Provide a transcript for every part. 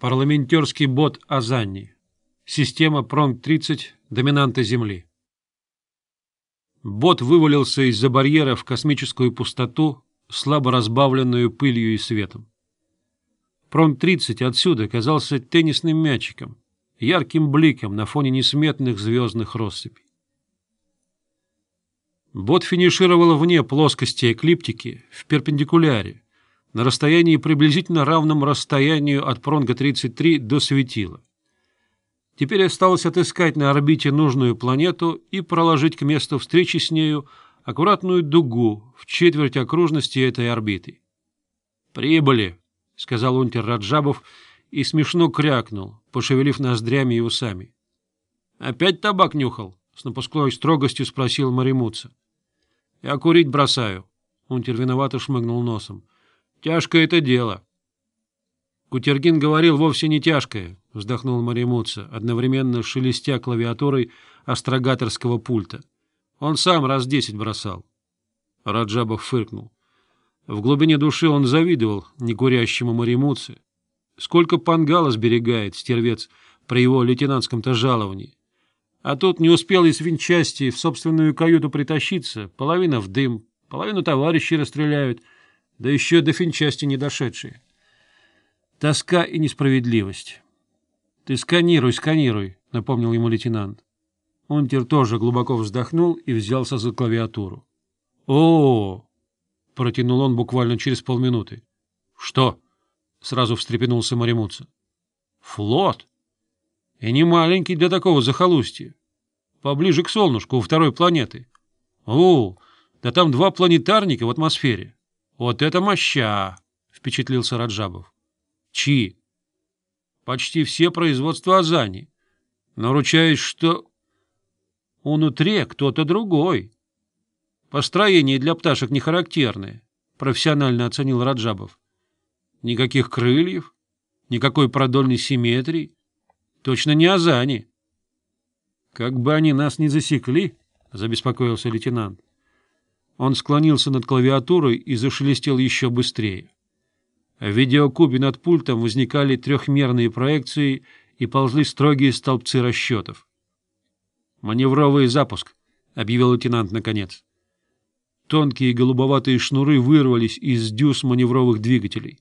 Парламентерский бот Азанни. Система Пронг-30 доминанта Земли. Бот вывалился из-за барьера в космическую пустоту, слабо разбавленную пылью и светом. Пронг-30 отсюда казался теннисным мячиком, ярким бликом на фоне несметных звездных россыпей. Бот финишировал вне плоскости эклиптики, в перпендикуляре, на расстоянии приблизительно равном расстоянию от пронга 33 до светила. Теперь осталось отыскать на орбите нужную планету и проложить к месту встречи с нею аккуратную дугу в четверть окружности этой орбиты. «Прибыли», — сказал унтер Раджабов и смешно крякнул, пошевелив ноздрями и усами. «Опять табак нюхал?» — с напускной строгостью спросил Маримуца. «Я курить бросаю», — унтер виновато шмыгнул носом. Тяжкое это дело. Кутергин говорил вовсе не тяжкое, вздохнул Маримутса, одновременно шелестя клавиатурой астрогаторского пульта. Он сам раз десять бросал. Раджабов фыркнул. В глубине души он завидовал некурящему Маримутсе. Сколько пангала сберегает стервец при его лейтенантском-то жаловании. А тот не успел из винчасти в собственную каюту притащиться, половина в дым, половину товарищей расстреляют — да еще до финчасти не дошедшие. Тоска и несправедливость. — Ты сканируй, сканируй, — напомнил ему лейтенант. Унтер тоже глубоко вздохнул и взялся за клавиатуру. «О, -о, -о, протянул он буквально через полминуты. — Что? — сразу встрепенулся Маримуца. — Флот! И не маленький для такого захолустья. Поближе к солнышку, у второй планеты. О, да там два планетарника в атмосфере. — «Вот это моща!» — впечатлился Раджабов. «Чьи?» «Почти все производства Азани. Наручаюсь, что...» «Унутре кто-то другой. Построение для пташек не характерное», — профессионально оценил Раджабов. «Никаких крыльев, никакой продольной симметрии. Точно не Азани». «Как бы они нас не засекли», — забеспокоился лейтенант. Он склонился над клавиатурой и зашелестел еще быстрее. В видеокубе над пультом возникали трехмерные проекции и ползли строгие столбцы расчетов. «Маневровый запуск», — объявил лейтенант наконец. Тонкие голубоватые шнуры вырвались из дюз маневровых двигателей.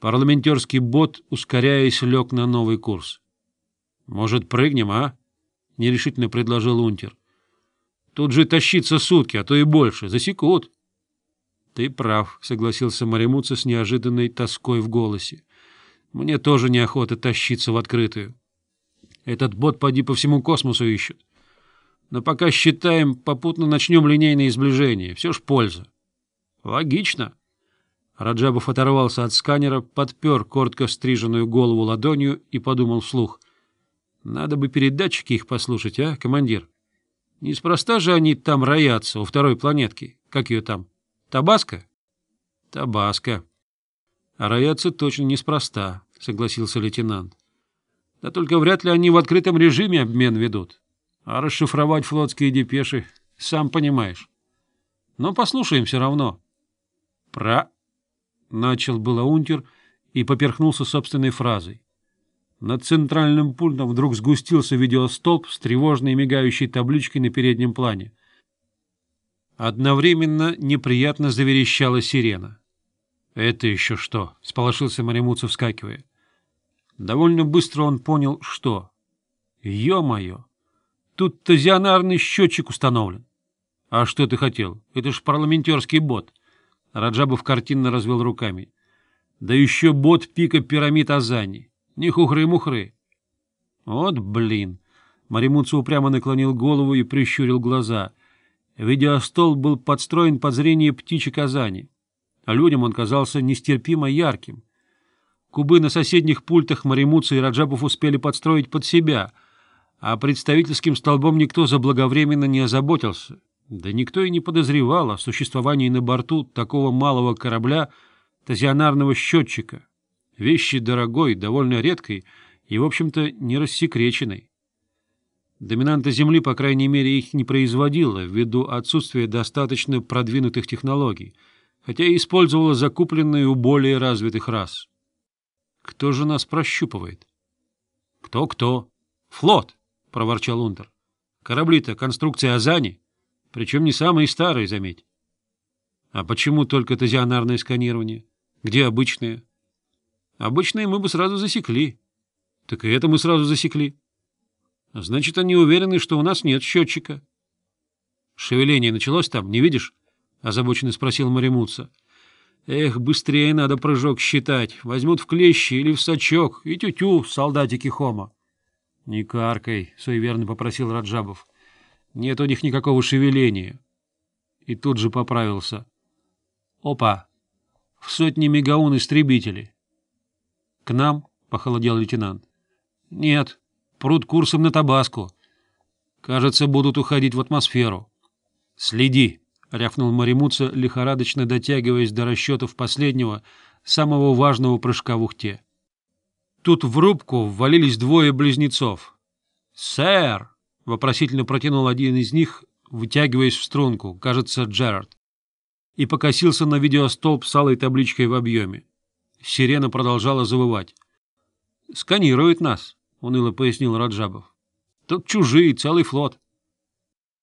Парламентерский бот, ускоряясь, лег на новый курс. «Может, прыгнем, а?» — нерешительно предложил Унтер. Тут же тащиться сутки, а то и больше. Засекут. — Ты прав, — согласился Маримуца с неожиданной тоской в голосе. — Мне тоже неохота тащиться в открытую. Этот бот поди по всему космосу ищет. Но пока считаем, попутно начнем линейное изближение. Все ж польза. — Логично. Раджабов оторвался от сканера, подпер коротко стриженную голову ладонью и подумал вслух. — Надо бы передатчики их послушать, а, командир? — Неспроста же они там роятся, у второй планетки. Как ее там? Табаска? Табаска. А роятся точно неспроста, согласился лейтенант. Да только вряд ли они в открытом режиме обмен ведут. А расшифровать флотские депеши, сам понимаешь. Но послушаем все равно. Про... Начал было унтер и поперхнулся собственной фразой. Над центральным пультом вдруг сгустился видеостолб с тревожной мигающей табличкой на переднем плане. Одновременно неприятно заверещала сирена. — Это еще что? — сполошился Маримуцев, вскакивая. Довольно быстро он понял, что. — Ё-моё! Тут тазионарный счетчик установлен. — А что ты хотел? Это ж парламентерский бот. Раджабов картинно развел руками. — Да еще бот пика пирамид Азани. — не хухры-мухры. Вот блин! Маримуцу упрямо наклонил голову и прищурил глаза. Видеостол был подстроен под зрение птичьей Казани. А людям он казался нестерпимо ярким. Кубы на соседних пультах Маримуца и Раджабов успели подстроить под себя, а представительским столбом никто заблаговременно не озаботился. Да никто и не подозревал о существовании на борту такого малого корабля тазионарного счетчика вещи дорогой, довольно редкой и, в общем-то, не рассекреченной. Доминанта Земли, по крайней мере, их не производила ввиду отсутствия достаточно продвинутых технологий, хотя и использовала закупленные у более развитых рас. Кто же нас прощупывает? Кто-кто? Флот, — проворчал Унтер. Корабли-то конструкции Азани, причем не самые старые, заметь. А почему только тазионарное сканирование? Где обычные? — Обычные мы бы сразу засекли. Так и это мы сразу засекли. Значит, они уверены, что у нас нет счетчика. Шевеление началось там, не видишь? Озабоченно спросил Маримутса. Эх, быстрее надо прыжок считать. Возьмут в клещи или в сачок. И тю-тю, солдатики хома. — Не каркай, — суеверно попросил Раджабов. — Нет у них никакого шевеления. И тут же поправился. — Опа! В сотни мегаун истребители. — К нам? — похолодел лейтенант. — Нет, прут курсом на Табаску. Кажется, будут уходить в атмосферу. — Следи, — рявкнул Маримуца, лихорадочно дотягиваясь до расчетов последнего, самого важного прыжка в ухте. Тут в рубку ввалились двое близнецов. «Сэр!» — вопросительно протянул один из них, вытягиваясь в струнку, кажется, Джерард, и покосился на видеостолб с алой табличкой в объеме. Сирена продолжала завывать. Сканирует нас», — уныло пояснил Раджабов. «Тут чужие, целый флот.